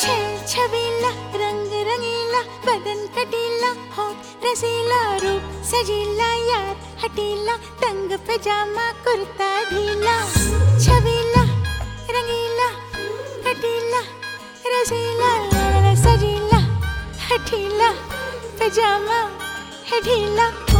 छे छबीला रंग रंगीला बदन कटीला होठ रसीला, रूप सजीला, यार हटीला, तंग पजामा, कुर्ता ढीला। छबीला, रंगीला, कटीला, रसीला, सजीला, हटीला, पजामा, है ढीला।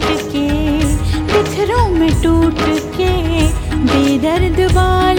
टूट के बिखरों में टूट के बेदर्द बार